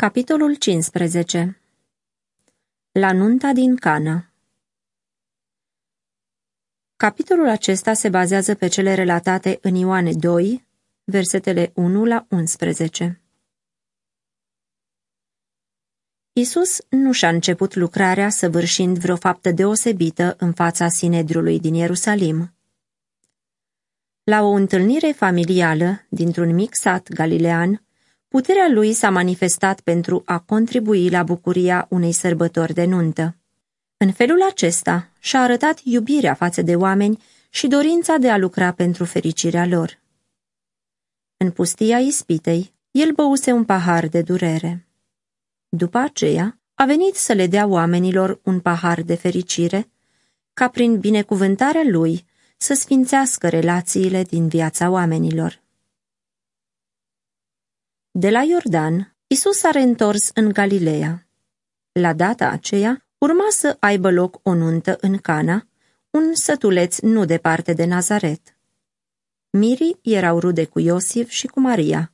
Capitolul 15 La nunta din Cana Capitolul acesta se bazează pe cele relatate în Ioane 2, versetele 1 la 11. Isus nu și-a început lucrarea săvârșind vreo faptă deosebită în fața Sinedriului din Ierusalim. La o întâlnire familială dintr-un mic sat galilean, Puterea lui s-a manifestat pentru a contribui la bucuria unei sărbători de nuntă. În felul acesta și-a arătat iubirea față de oameni și dorința de a lucra pentru fericirea lor. În pustia ispitei, el băuse un pahar de durere. După aceea, a venit să le dea oamenilor un pahar de fericire, ca prin binecuvântarea lui să sfințească relațiile din viața oamenilor. De la Iordan, Isus s-a reîntors în Galileea. La data aceea, urma să aibă loc o nuntă în Cana, un sătuleț nu departe de Nazaret. Mirii erau rude cu Iosif și cu Maria.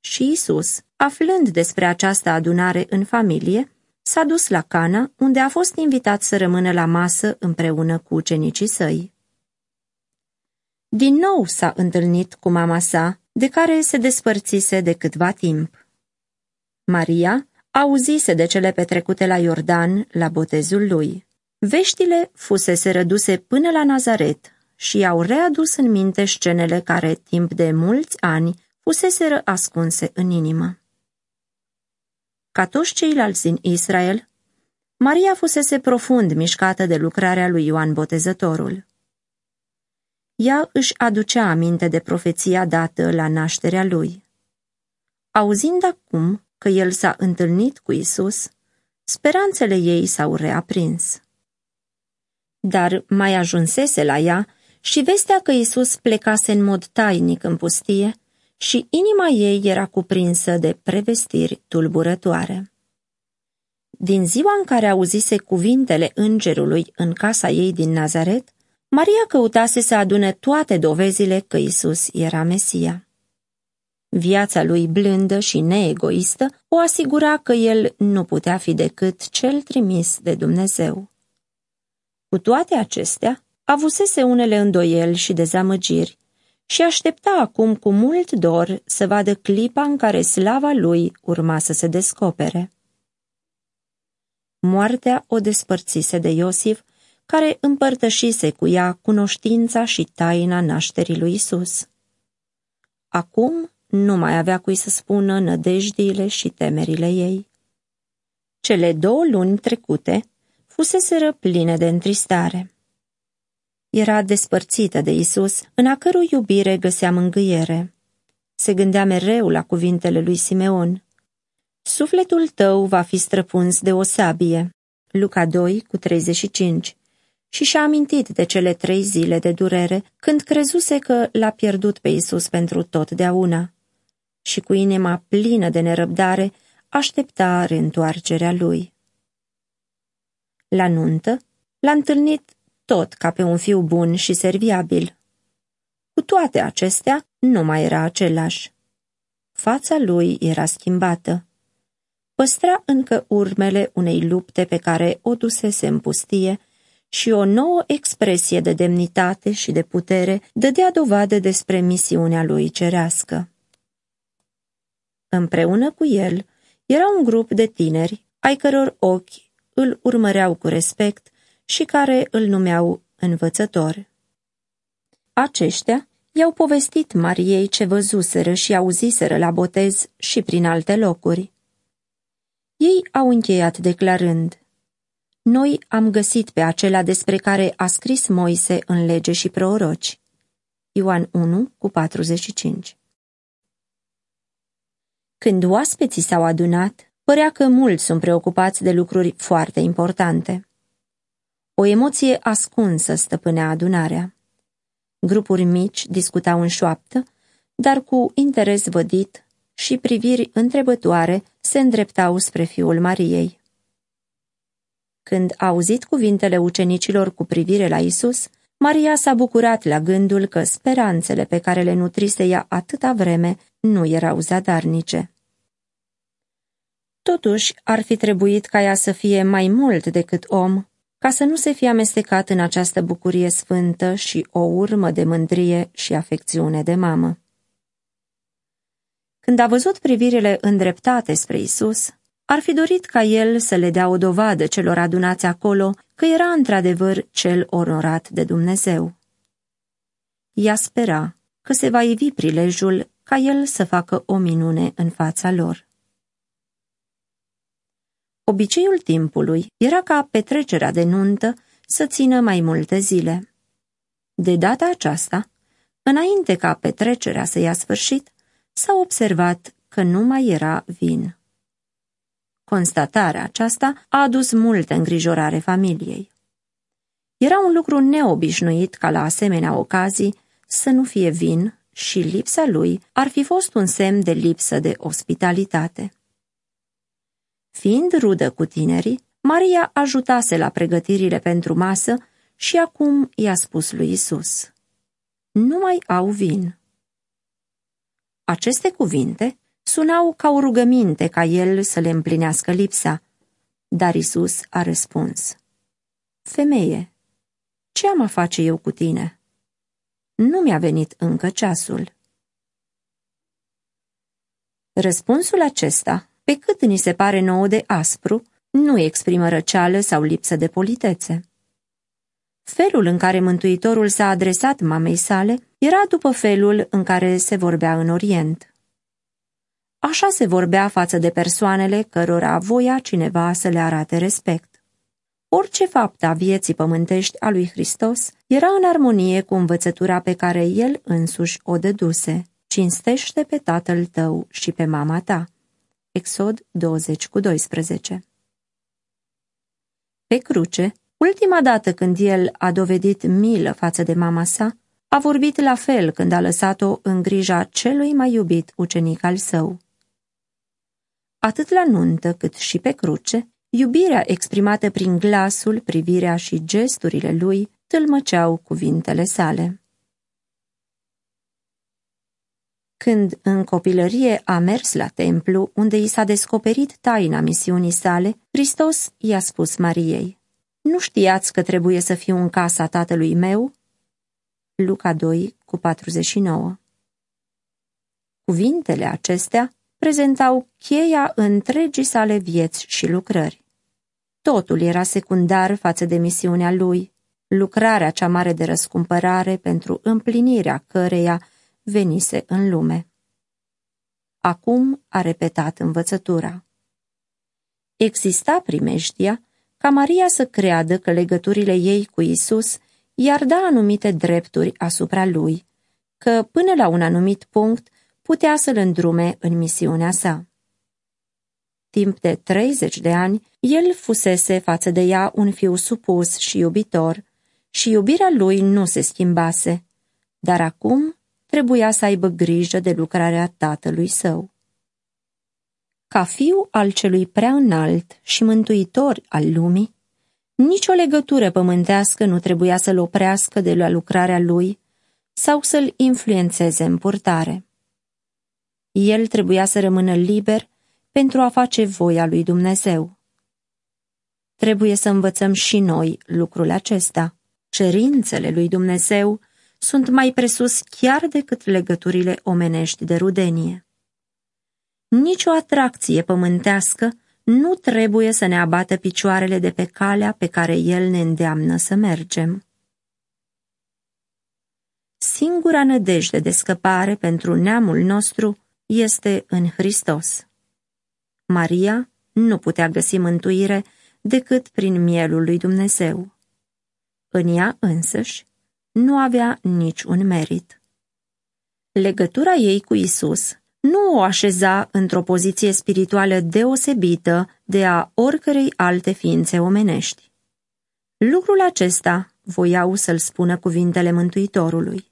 Și Isus, aflând despre această adunare în familie, s-a dus la Cana, unde a fost invitat să rămână la masă împreună cu ucenicii săi. Din nou s-a întâlnit cu mama sa, de care se despărțise de câtva timp. Maria auzise de cele petrecute la Iordan la botezul lui. Veștile fusese reduse până la Nazaret și au readus în minte scenele care, timp de mulți ani, fuseseră ascunse în inimă. Ca toți ceilalți din Israel, Maria fusese profund mișcată de lucrarea lui Ioan Botezătorul ea își aducea aminte de profeția dată la nașterea lui. Auzind acum că el s-a întâlnit cu Isus, speranțele ei s-au reaprins. Dar mai ajunsese la ea și vestea că Isus plecase în mod tainic în pustie și inima ei era cuprinsă de prevestiri tulburătoare. Din ziua în care auzise cuvintele îngerului în casa ei din Nazaret, Maria căutase să adune toate dovezile că Isus era Mesia. Viața lui blândă și neegoistă o asigura că el nu putea fi decât cel trimis de Dumnezeu. Cu toate acestea, avusese unele îndoieli și dezamăgiri și aștepta acum cu mult dor să vadă clipa în care slava lui urma să se descopere. Moartea o despărțise de Iosif care împărtășise cu ea cunoștința și taina nașterii lui Isus. Acum nu mai avea cui să spună nădejdiile și temerile ei. Cele două luni trecute fuseseră pline de întristare. Era despărțită de Isus, în a cărui iubire găsea mângâiere. Se gândea mereu la cuvintele lui Simeon. Sufletul tău va fi străpuns de o sabie. Luca 2 cu 35 și și-a amintit de cele trei zile de durere când crezuse că l-a pierdut pe Isus pentru totdeauna. Și cu inima plină de nerăbdare aștepta reîntoarcerea lui. La nuntă l-a întâlnit tot ca pe un fiu bun și serviabil. Cu toate acestea, nu mai era același. Fața lui era schimbată. Păstra încă urmele unei lupte pe care o dusese în pustie și o nouă expresie de demnitate și de putere dădea dovadă despre misiunea lui cerească. Împreună cu el era un grup de tineri, ai căror ochi îl urmăreau cu respect și care îl numeau învățător. Aceștia i-au povestit Mariei ce văzuseră și auziseră la botez și prin alte locuri. Ei au încheiat declarând, noi am găsit pe acela despre care a scris Moise în lege și proroci. Ioan 1 cu 45 Când oaspeții s-au adunat, părea că mulți sunt preocupați de lucruri foarte importante. O emoție ascunsă stăpânea adunarea. Grupuri mici discutau în șoaptă, dar cu interes vădit și priviri întrebătoare se îndreptau spre fiul Mariei. Când a auzit cuvintele ucenicilor cu privire la Isus, Maria s-a bucurat la gândul că speranțele pe care le nutrise ea atâta vreme nu erau zadarnice. Totuși, ar fi trebuit ca ea să fie mai mult decât om, ca să nu se fie amestecat în această bucurie sfântă și o urmă de mândrie și afecțiune de mamă. Când a văzut privirile îndreptate spre Isus, ar fi dorit ca el să le dea o dovadă celor adunați acolo că era într-adevăr cel onorat de Dumnezeu. Ea spera că se va ivi prilejul ca el să facă o minune în fața lor. Obiceiul timpului era ca petrecerea de nuntă să țină mai multe zile. De data aceasta, înainte ca petrecerea să ia sfârșit, s-a observat că nu mai era vin. Constatarea aceasta a adus multă îngrijorare familiei. Era un lucru neobișnuit ca la asemenea ocazii să nu fie vin și lipsa lui ar fi fost un semn de lipsă de ospitalitate. Fiind rudă cu tinerii, Maria ajutase la pregătirile pentru masă și acum i-a spus lui Isus: Nu mai au vin. Aceste cuvinte sunau ca o rugăminte ca el să le împlinească lipsa, dar Isus a răspuns: Femeie, ce am a face eu cu tine? Nu mi-a venit încă ceasul. Răspunsul acesta pe cât ni se pare nouă de aspru, nu exprimă răceală sau lipsă de politețe. Felul în care Mântuitorul s-a adresat mamei sale era după felul în care se vorbea în Orient. Așa se vorbea față de persoanele cărora voia cineva să le arate respect. Orice fapt a vieții pământești a lui Hristos era în armonie cu învățătura pe care el însuși o dăduse. Cinstește pe tatăl tău și pe mama ta. Exod 20 cu 12 Pe cruce, ultima dată când el a dovedit milă față de mama sa, a vorbit la fel când a lăsat-o în grija celui mai iubit ucenic al său. Atât la nuntă cât și pe cruce, iubirea exprimată prin glasul, privirea și gesturile lui tâlmăceau cuvintele sale. Când în copilărie a mers la templu, unde i s-a descoperit taina misiunii sale, Hristos i-a spus Mariei, Nu știați că trebuie să fiu în casa tatălui meu?" Luca 2, cu 49 Cuvintele acestea prezentau cheia întregii sale vieți și lucrări. Totul era secundar față de misiunea lui, lucrarea cea mare de răscumpărare pentru împlinirea căreia venise în lume. Acum a repetat învățătura. Exista primejdia ca Maria să creadă că legăturile ei cu Isus i-ar da anumite drepturi asupra lui, că până la un anumit punct putea să-l îndrume în misiunea sa. Timp de 30 de ani, el fusese față de ea un fiu supus și iubitor, și iubirea lui nu se schimbase, dar acum trebuia să aibă grijă de lucrarea tatălui său. Ca fiu al celui prea înalt și mântuitor al lumii, nicio legătură pământească nu trebuia să-l oprească de la lucrarea lui sau să-l influențeze în purtare. El trebuia să rămână liber pentru a face voia lui Dumnezeu. Trebuie să învățăm și noi lucrul acesta. Cerințele lui Dumnezeu sunt mai presus chiar decât legăturile omenești de rudenie. Nici o atracție pământească nu trebuie să ne abată picioarele de pe calea pe care El ne îndeamnă să mergem. Singura nădejde de scăpare pentru neamul nostru este în Hristos. Maria nu putea găsi mântuire decât prin mielul lui Dumnezeu. În ea însăși nu avea niciun merit. Legătura ei cu Isus nu o așeza într-o poziție spirituală deosebită de a oricărei alte ființe omenești. Lucrul acesta voiau să-l spună cuvintele Mântuitorului.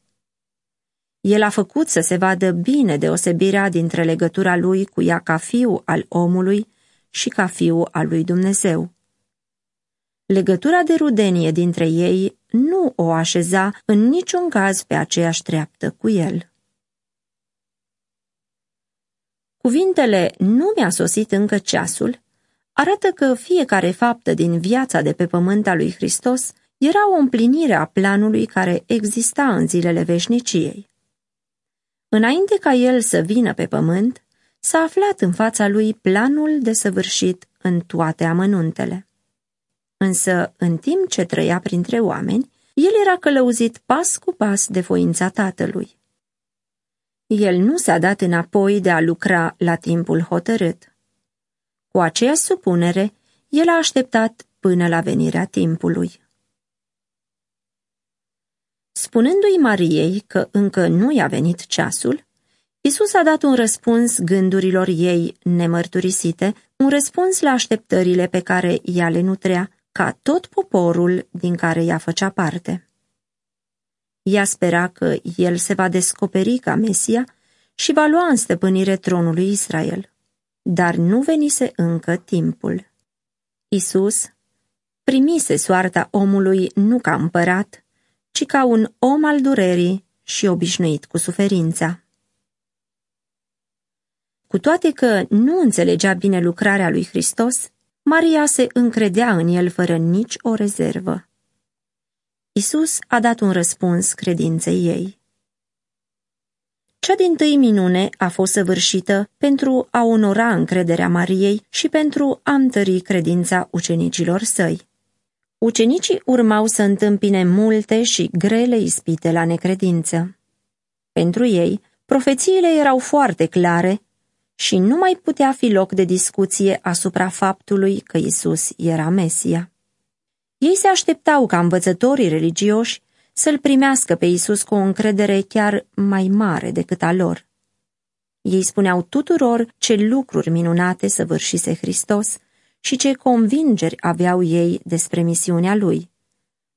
El a făcut să se vadă bine deosebirea dintre legătura lui cu ea ca fiu al omului și ca fiu al lui Dumnezeu. Legătura de rudenie dintre ei nu o așeza în niciun caz pe aceeași treaptă cu el. Cuvintele nu mi-a sosit încă ceasul arată că fiecare faptă din viața de pe pământ a lui Hristos era o împlinire a planului care exista în zilele veșniciei. Înainte ca el să vină pe pământ, s-a aflat în fața lui planul de săvârșit în toate amănuntele. Însă, în timp ce trăia printre oameni, el era călăuzit pas cu pas de voința tatălui. El nu s-a dat înapoi de a lucra la timpul hotărât. Cu aceeași supunere, el a așteptat până la venirea timpului. Spunându-i Mariei că încă nu i-a venit ceasul, Isus a dat un răspuns gândurilor ei nemărturisite, un răspuns la așteptările pe care ea le nutrea, ca tot poporul din care ea făcea parte. Ea spera că el se va descoperi ca Mesia și va lua în stăpânire tronul lui Israel. Dar nu venise încă timpul. Isus primise soarta omului nu ca împărat, ci ca un om al durerii și obișnuit cu suferința. Cu toate că nu înțelegea bine lucrarea lui Hristos, Maria se încredea în el fără nici o rezervă. Isus a dat un răspuns credinței ei. Cea din tâi minune a fost săvârșită pentru a onora încrederea Mariei și pentru a întări credința ucenicilor săi. Ucenicii urmau să întâmpine multe și grele ispite la necredință. Pentru ei, profețiile erau foarte clare și nu mai putea fi loc de discuție asupra faptului că Isus era Mesia. Ei se așteptau ca învățătorii religioși să-l primească pe Isus cu o încredere chiar mai mare decât a lor. Ei spuneau tuturor ce lucruri minunate săvârșise Hristos și ce convingeri aveau ei despre misiunea lui.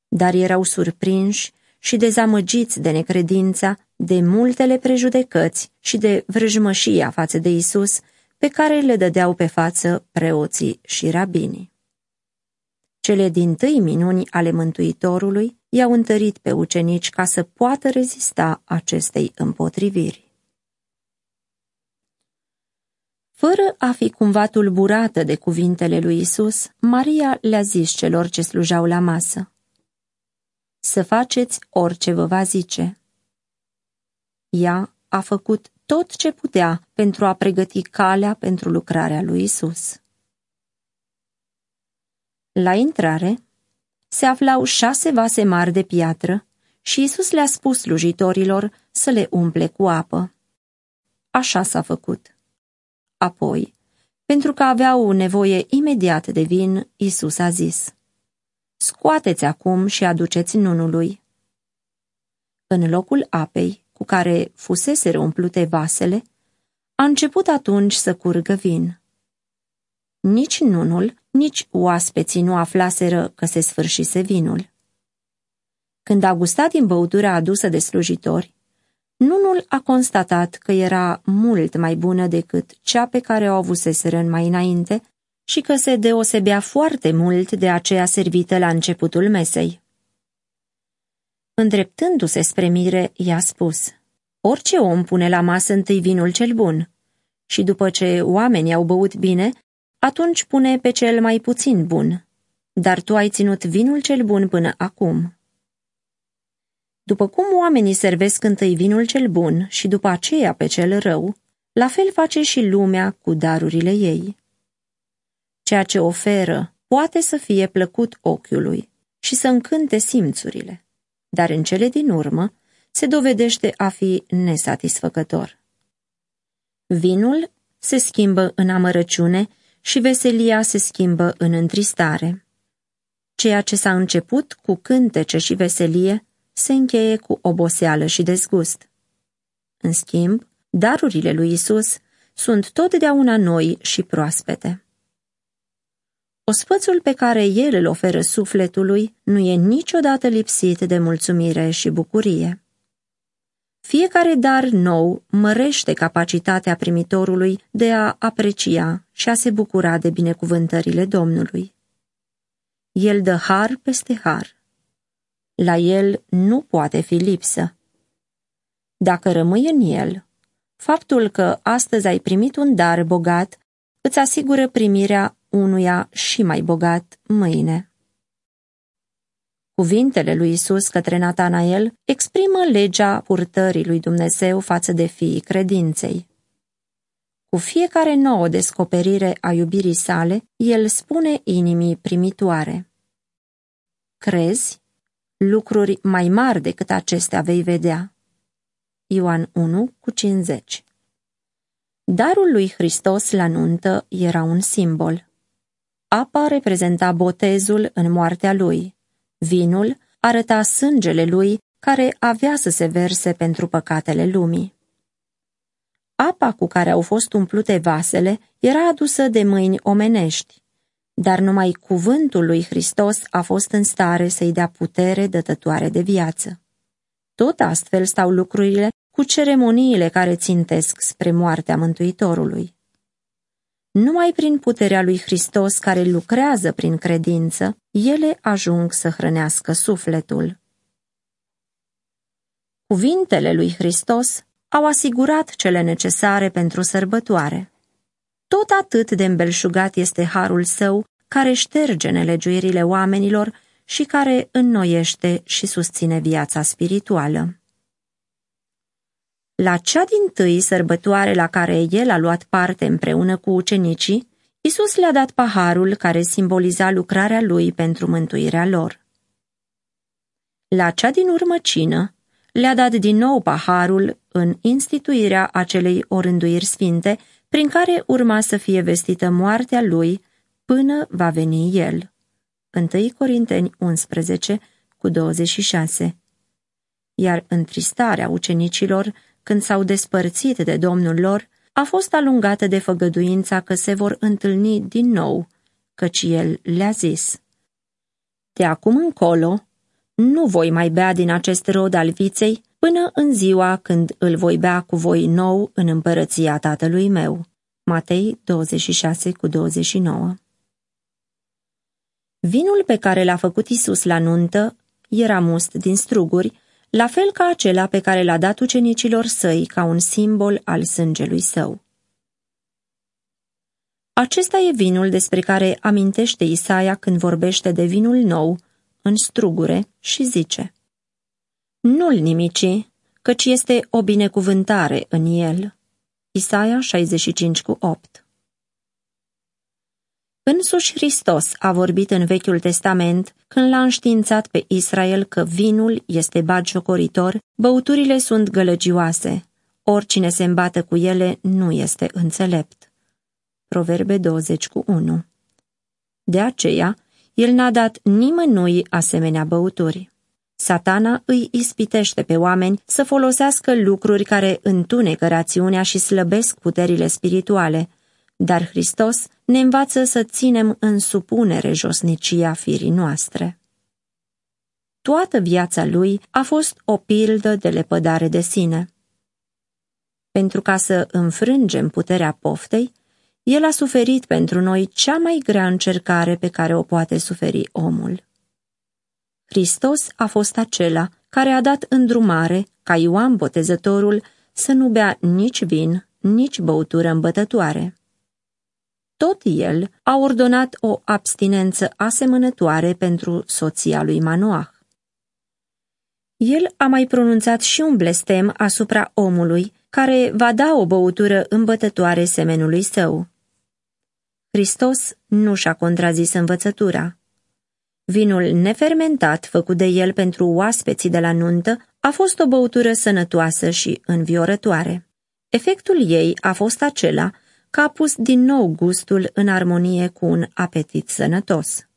Dar erau surprinși și dezamăgiți de necredința, de multele prejudecăți și de vrăjmășia față de Isus pe care le dădeau pe față preoții și rabinii. Cele din tâi minuni ale Mântuitorului i-au întărit pe ucenici ca să poată rezista acestei împotriviri. Fără a fi cumva tulburată de cuvintele lui Isus, Maria le-a zis celor ce slujau la masă. Să faceți orice vă va zice. Ea a făcut tot ce putea pentru a pregăti calea pentru lucrarea lui Isus. La intrare se aflau șase vase mari de piatră și Isus le-a spus slujitorilor să le umple cu apă. Așa s-a făcut. Apoi, pentru că aveau nevoie imediat de vin, Isus a zis, Scoateți acum și aduceți nunului. În locul apei, cu care fusese umplute vasele, a început atunci să curgă vin. Nici nunul, nici oaspeții nu aflaseră că se sfârșise vinul. Când a gustat din băutura adusă de slujitori, nunul a constatat că era mult mai bună decât cea pe care o avuseseră în mai înainte și că se deosebea foarte mult de aceea servită la începutul mesei. Îndreptându-se spre mire, i-a spus, Orice om pune la masă întâi vinul cel bun și după ce oamenii au băut bine, atunci pune pe cel mai puțin bun, dar tu ai ținut vinul cel bun până acum. După cum oamenii servesc întâi vinul cel bun și după aceea pe cel rău, la fel face și lumea cu darurile ei. Ceea ce oferă poate să fie plăcut ochiului și să încânte simțurile, dar în cele din urmă se dovedește a fi nesatisfăcător. Vinul se schimbă în amărăciune și veselia se schimbă în întristare. Ceea ce s-a început cu cântece și veselie se încheie cu oboseală și dezgust. În schimb, darurile lui Isus sunt totdeauna noi și proaspete. Ospățul pe care el îl oferă sufletului nu e niciodată lipsit de mulțumire și bucurie. Fiecare dar nou mărește capacitatea primitorului de a aprecia și a se bucura de binecuvântările Domnului. El dă har peste har. La el nu poate fi lipsă. Dacă rămâi în el, Faptul că astăzi ai primit un dar bogat îți asigură primirea unuia și mai bogat mâine. Cuvintele lui Isus către Natanael exprimă legea purtării lui Dumnezeu față de fiii credinței. Cu fiecare nouă descoperire a iubirii sale, el spune inimii primitoare. Crezi? Lucruri mai mari decât acestea vei vedea. Ioan 1 cu 50 Darul lui Hristos la nuntă era un simbol. Apa reprezenta botezul în moartea lui. Vinul arăta sângele lui care avea să se verse pentru păcatele lumii. Apa cu care au fost umplute vasele era adusă de mâini omenești, dar numai cuvântul lui Hristos a fost în stare să-i dea putere dătătoare de viață. Tot astfel stau lucrurile cu ceremoniile care țintesc spre moartea Mântuitorului. Numai prin puterea lui Hristos care lucrează prin credință, ele ajung să hrănească sufletul. Cuvintele lui Hristos au asigurat cele necesare pentru sărbătoare. Tot atât de îmbelșugat este harul său care șterge nelegiuirile oamenilor și care înnoiește și susține viața spirituală. La cea din tâi sărbătoare la care el a luat parte împreună cu ucenicii, Isus le-a dat paharul care simboliza lucrarea lui pentru mântuirea lor. La cea din urmă cină, le-a dat din nou paharul în instituirea acelei orânduiri sfinte, prin care urma să fie vestită moartea lui până va veni el. 1 Corinteni 11 cu 26 Iar întristarea ucenicilor când s-au despărțit de domnul lor, a fost alungată de făgăduința că se vor întâlni din nou, căci el le-a zis. De acum încolo, nu voi mai bea din acest rod al viței până în ziua când îl voi bea cu voi nou în împărăția tatălui meu. Matei 26 cu 29 Vinul pe care l-a făcut Isus la nuntă era must din struguri, la fel ca acela pe care l-a dat ucenicilor săi ca un simbol al sângelui său. Acesta e vinul despre care amintește Isaia când vorbește de vinul nou, în strugure, și zice Nu-l nimici, căci este o binecuvântare în el. Isaia 65 cu 8 Însuși Hristos a vorbit în Vechiul Testament când l-a înștiințat pe Israel că vinul este bagiocoritor, băuturile sunt gălăgioase, oricine se îmbată cu ele nu este înțelept. Proverbe 20 cu 1 De aceea, el n-a dat nimănui asemenea băuturi. Satana îi ispitește pe oameni să folosească lucruri care întunecă rațiunea și slăbesc puterile spirituale, dar Hristos ne învață să ținem în supunere josnicia firii noastre. Toată viața lui a fost o pildă de lepădare de sine. Pentru ca să înfrângem puterea poftei, el a suferit pentru noi cea mai grea încercare pe care o poate suferi omul. Hristos a fost acela care a dat îndrumare ca Ioan Botezătorul să nu bea nici vin, nici băutură îmbătătoare tot el a ordonat o abstinență asemănătoare pentru soția lui Manoah. El a mai pronunțat și un blestem asupra omului care va da o băutură îmbătătoare semenului său. Hristos nu și-a contrazis învățătura. Vinul nefermentat făcut de el pentru oaspeții de la nuntă a fost o băutură sănătoasă și înviorătoare. Efectul ei a fost acela că a pus din nou gustul în armonie cu un apetit sănătos.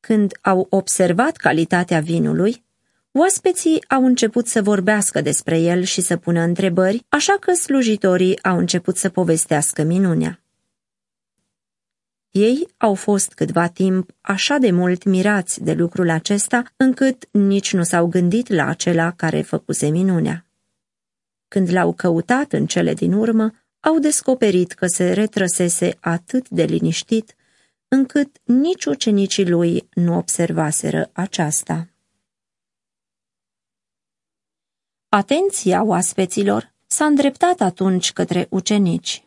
Când au observat calitatea vinului, oaspeții au început să vorbească despre el și să pună întrebări, așa că slujitorii au început să povestească minunea. Ei au fost câtva timp așa de mult mirați de lucrul acesta, încât nici nu s-au gândit la acela care făcuse minunea. Când l-au căutat în cele din urmă, au descoperit că se retrăsese atât de liniștit, încât nici ucenicii lui nu observaseră aceasta. Atenția oaspeților s-a îndreptat atunci către ucenici.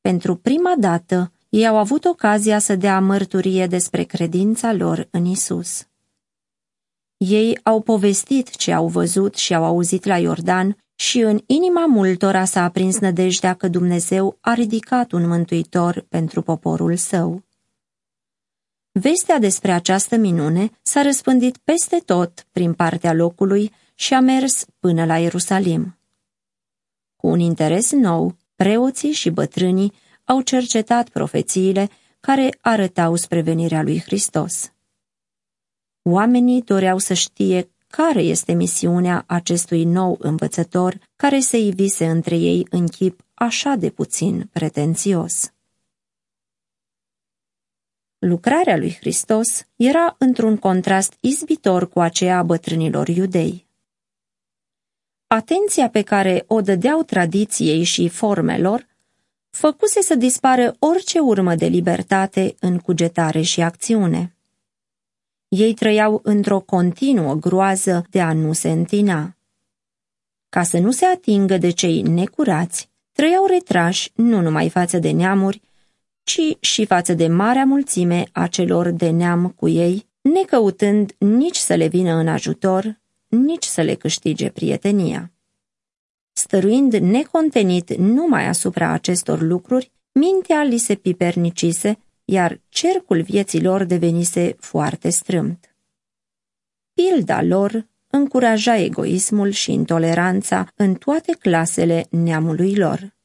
Pentru prima dată, ei au avut ocazia să dea mărturie despre credința lor în Isus. Ei au povestit ce au văzut și au auzit la Iordan și în inima multora s-a aprins nădejdea că Dumnezeu a ridicat un mântuitor pentru poporul său. Vestea despre această minune s-a răspândit peste tot prin partea locului și a mers până la Ierusalim. Cu un interes nou, preoții și bătrânii au cercetat profețiile care arătau spre venirea lui Hristos. Oamenii doreau să știe care este misiunea acestui nou învățător care se ivise între ei în chip așa de puțin pretențios. Lucrarea lui Hristos era într-un contrast izbitor cu aceea a bătrânilor iudei. Atenția pe care o dădeau tradiției și formelor făcuse să dispară orice urmă de libertate în cugetare și acțiune. Ei trăiau într-o continuă groază de a nu se întina. Ca să nu se atingă de cei necurați, trăiau retrași nu numai față de neamuri, ci și față de marea mulțime a celor de neam cu ei, necăutând nici să le vină în ajutor, nici să le câștige prietenia. Stăruind necontenit numai asupra acestor lucruri, mintea li se pipernicise iar cercul vieții lor devenise foarte strâmt. Pilda lor încuraja egoismul și intoleranța în toate clasele neamului lor.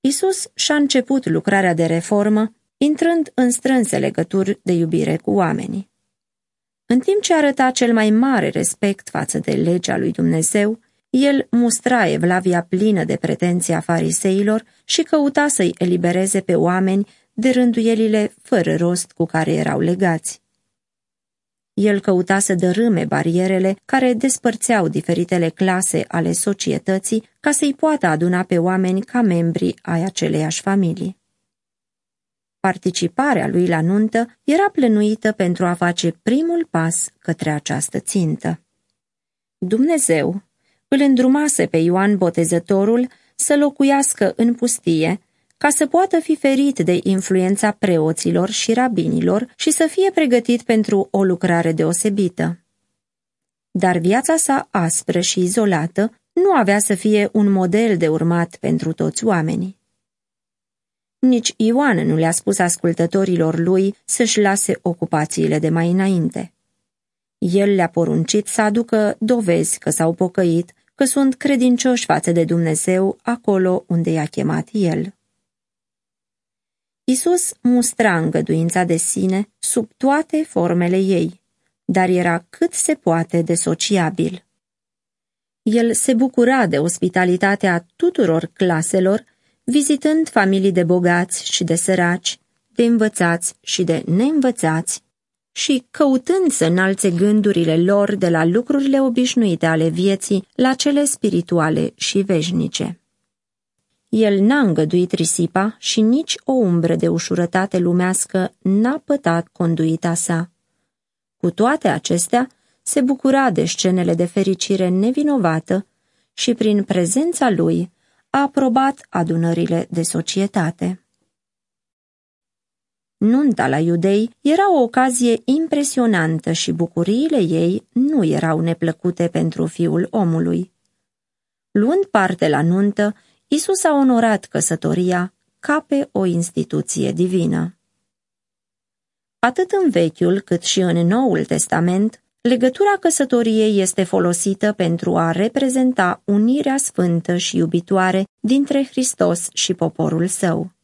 Isus și-a început lucrarea de reformă, intrând în strânse legături de iubire cu oamenii. În timp ce arăta cel mai mare respect față de legea lui Dumnezeu, el mustra evlavia plină de pretenții a fariseilor și căuta să-i elibereze pe oameni de rânduielile fără rost cu care erau legați. El căuta să dărâme barierele care despărțeau diferitele clase ale societății ca să-i poată aduna pe oameni ca membri ai aceleiași familii. Participarea lui la nuntă era plănuită pentru a face primul pas către această țintă. Dumnezeu îl îndrumase pe Ioan Botezătorul să locuiască în pustie ca să poată fi ferit de influența preoților și rabinilor și să fie pregătit pentru o lucrare deosebită. Dar viața sa aspră și izolată nu avea să fie un model de urmat pentru toți oamenii. Nici Ioan nu le-a spus ascultătorilor lui să-și lase ocupațiile de mai înainte. El le-a poruncit să aducă dovezi că s-au pocăit, că sunt credincioși față de Dumnezeu acolo unde i-a chemat El. Isus mustra îngăduința de sine sub toate formele ei, dar era cât se poate de sociabil. El se bucura de ospitalitatea tuturor claselor, vizitând familii de bogați și de săraci, de învățați și de neînvățați, și căutând să înalțe gândurile lor de la lucrurile obișnuite ale vieții la cele spirituale și veșnice. El n-a îngăduit risipa și nici o umbră de ușurătate lumească n-a pătat conduita sa. Cu toate acestea, se bucura de scenele de fericire nevinovată și prin prezența lui a aprobat adunările de societate. Nunta la iudei era o ocazie impresionantă și bucuriile ei nu erau neplăcute pentru fiul omului. Luând parte la nuntă, Isus a onorat căsătoria ca pe o instituție divină. Atât în Vechiul cât și în Noul Testament, legătura căsătoriei este folosită pentru a reprezenta unirea sfântă și iubitoare dintre Hristos și poporul său.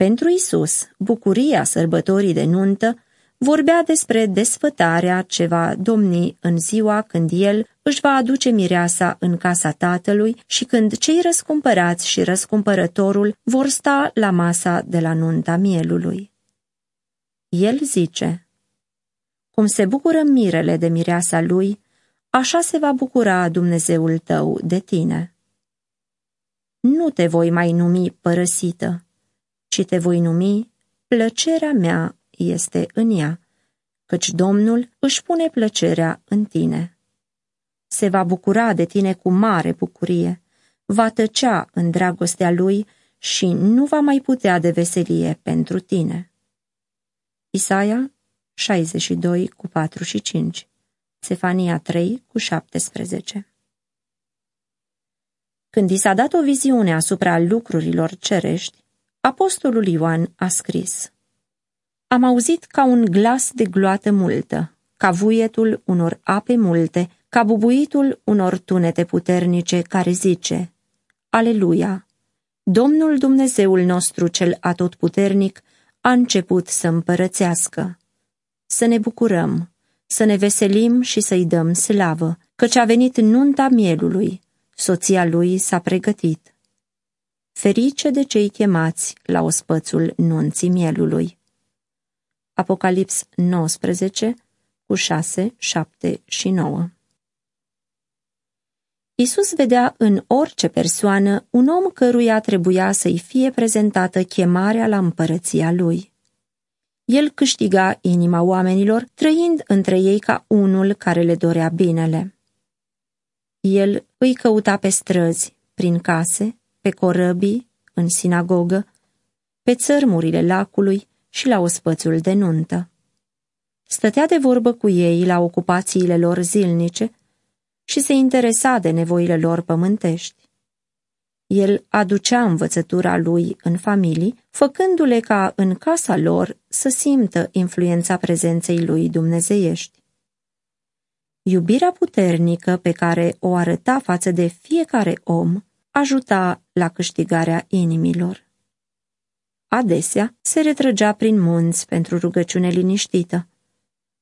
Pentru Isus, bucuria sărbătorii de nuntă vorbea despre desfătarea ce va domni în ziua când el își va aduce mireasa în casa tatălui și când cei răscumpărați și răscumpărătorul vor sta la masa de la nunta mielului. El zice, Cum se bucură mirele de mireasa lui, așa se va bucura Dumnezeul tău de tine. Nu te voi mai numi părăsită, ci te voi numi plăcerea mea este în ea, căci Domnul își pune plăcerea în tine. Se va bucura de tine cu mare bucurie, va tăcea în dragostea lui și nu va mai putea de veselie pentru tine. Isaia 62 cu 4 și 5 Sefania 3 cu 17 Când i s-a dat o viziune asupra lucrurilor cerești, apostolul Ioan a scris Am auzit ca un glas de gloată multă, ca vuietul unor ape multe, ca bubuitul unor tunete puternice care zice Aleluia! Domnul Dumnezeul nostru cel atotputernic a început să împărățească. Să ne bucurăm, să ne veselim și să-i dăm slavă, căci a venit nunta mielului, soția lui s-a pregătit. Ferice de cei chemați la ospățul nunții mielului. Apocalips 19, cu 6, 7 și 9 Isus vedea în orice persoană un om căruia trebuia să-i fie prezentată chemarea la împărăția lui. El câștiga inima oamenilor, trăind între ei ca unul care le dorea binele. El îi căuta pe străzi, prin case, pe corăbii, în sinagogă, pe țărmurile lacului și la ospățul de nuntă. Stătea de vorbă cu ei la ocupațiile lor zilnice și se interesa de nevoile lor pământești. El aducea învățătura lui în familii, făcându-le ca în casa lor să simtă influența prezenței lui dumnezeiești. Iubirea puternică pe care o arăta față de fiecare om ajuta la câștigarea inimilor. Adesea se retrăgea prin munți pentru rugăciune liniștită,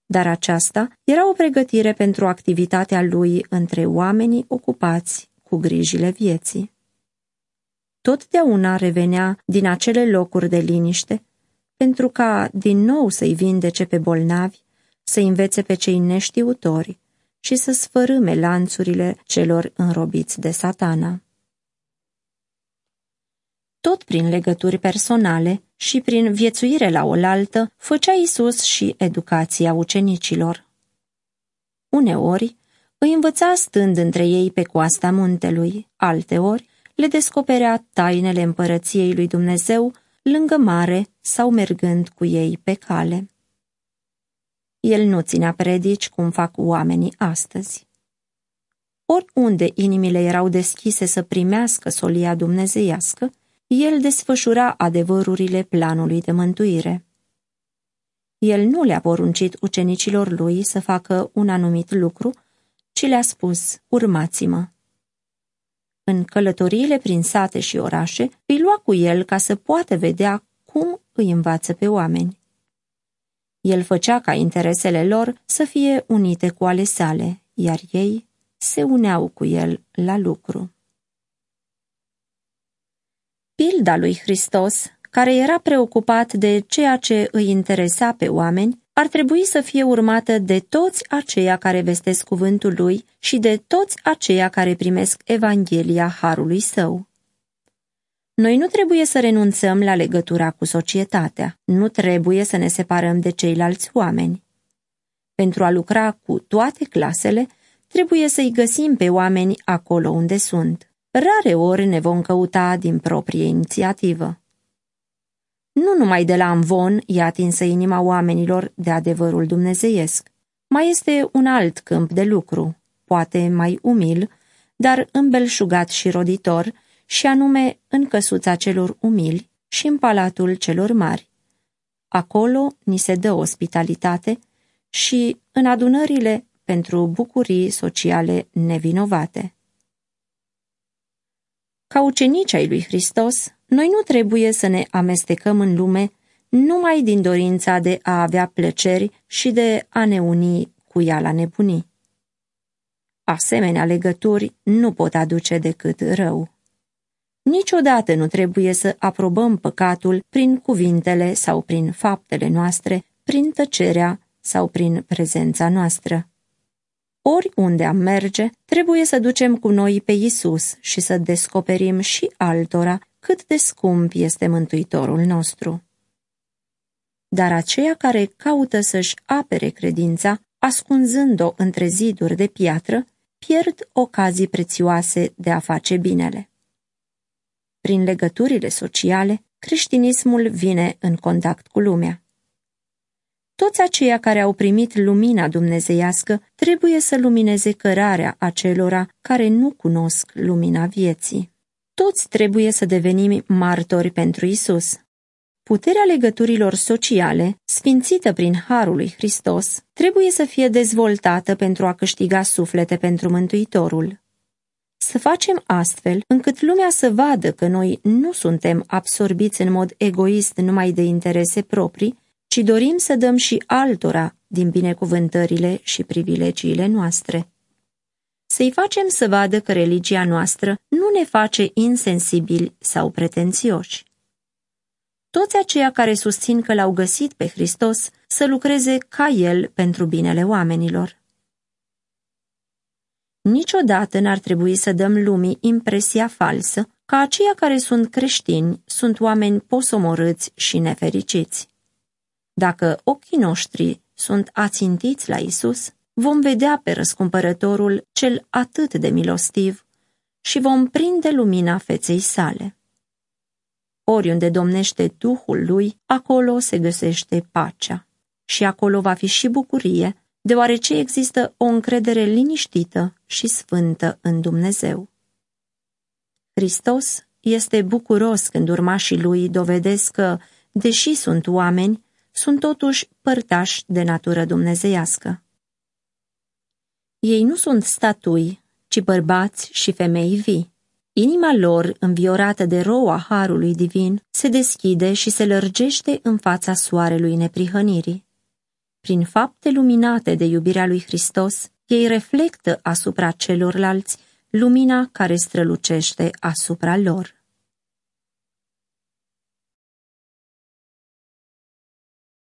dar aceasta era o pregătire pentru activitatea lui între oamenii ocupați cu grijile vieții. Totdeauna revenea din acele locuri de liniște, pentru ca din nou să-i vindece pe bolnavi, să învețe pe cei neștiutori și să sfărâme lanțurile celor înrobiți de satana. Tot prin legături personale și prin viețuire la oaltă, făcea Isus și educația ucenicilor. Uneori îi învăța stând între ei pe coasta muntelui, alteori le descoperea tainele împărăției lui Dumnezeu lângă mare sau mergând cu ei pe cale. El nu ținea predici cum fac oamenii astăzi. Oriunde inimile erau deschise să primească solia dumnezeiască, el desfășura adevărurile planului de mântuire. El nu le-a poruncit ucenicilor lui să facă un anumit lucru, ci le-a spus, urmați-mă. În călătoriile prin sate și orașe, îi lua cu el ca să poată vedea cum îi învață pe oameni. El făcea ca interesele lor să fie unite cu ale sale, iar ei se uneau cu el la lucru. Pilda lui Hristos, care era preocupat de ceea ce îi interesa pe oameni, ar trebui să fie urmată de toți aceia care vestesc cuvântul lui și de toți aceia care primesc Evanghelia Harului Său. Noi nu trebuie să renunțăm la legătura cu societatea, nu trebuie să ne separăm de ceilalți oameni. Pentru a lucra cu toate clasele, trebuie să-i găsim pe oameni acolo unde sunt. Rare ori ne vom căuta din proprie inițiativă. Nu numai de la Amvon e atinsă inima oamenilor de adevărul dumnezeiesc. Mai este un alt câmp de lucru, poate mai umil, dar îmbelșugat și roditor, și anume în căsuța celor umili și în palatul celor mari. Acolo ni se dă ospitalitate și în adunările pentru bucurii sociale nevinovate. Ca ucenici ai lui Hristos, noi nu trebuie să ne amestecăm în lume numai din dorința de a avea plăceri și de a ne uni cu ea la nebunii. Asemenea legături nu pot aduce decât rău. Niciodată nu trebuie să aprobăm păcatul prin cuvintele sau prin faptele noastre, prin tăcerea sau prin prezența noastră. Oriunde am merge, trebuie să ducem cu noi pe Isus și să descoperim și altora cât de scump este Mântuitorul nostru. Dar aceia care caută să-și apere credința, ascunzând-o între ziduri de piatră, pierd ocazii prețioase de a face binele. Prin legăturile sociale, creștinismul vine în contact cu lumea. Toți aceia care au primit lumina dumnezeiască trebuie să lumineze cărarea acelora care nu cunosc lumina vieții. Toți trebuie să devenim martori pentru Isus. Puterea legăturilor sociale, sfințită prin Harul lui Hristos, trebuie să fie dezvoltată pentru a câștiga suflete pentru Mântuitorul. Să facem astfel încât lumea să vadă că noi nu suntem absorbiți în mod egoist numai de interese proprii, ci dorim să dăm și altora din binecuvântările și privilegiile noastre. Să-i facem să vadă că religia noastră nu ne face insensibili sau pretențioși. Toți aceia care susțin că l-au găsit pe Hristos să lucreze ca El pentru binele oamenilor. Niciodată n-ar trebui să dăm lumii impresia falsă că aceia care sunt creștini sunt oameni posomorâți și nefericiți. Dacă ochii noștri sunt ațintiți la Isus, vom vedea pe răscumpărătorul cel atât de milostiv și vom prinde lumina feței sale. Oriunde domnește Duhul lui, acolo se găsește pacea. Și acolo va fi și bucurie, deoarece există o încredere liniștită și sfântă în Dumnezeu. Hristos este bucuros când urmașii lui dovedesc că, deși sunt oameni, sunt totuși părtași de natură dumnezeiască. Ei nu sunt statui, ci bărbați și femei vii. Inima lor, înviorată de roa harului divin, se deschide și se lărgește în fața soarelui neprihănirii. Prin fapte luminate de iubirea lui Hristos, ei reflectă asupra celorlalți lumina care strălucește asupra lor.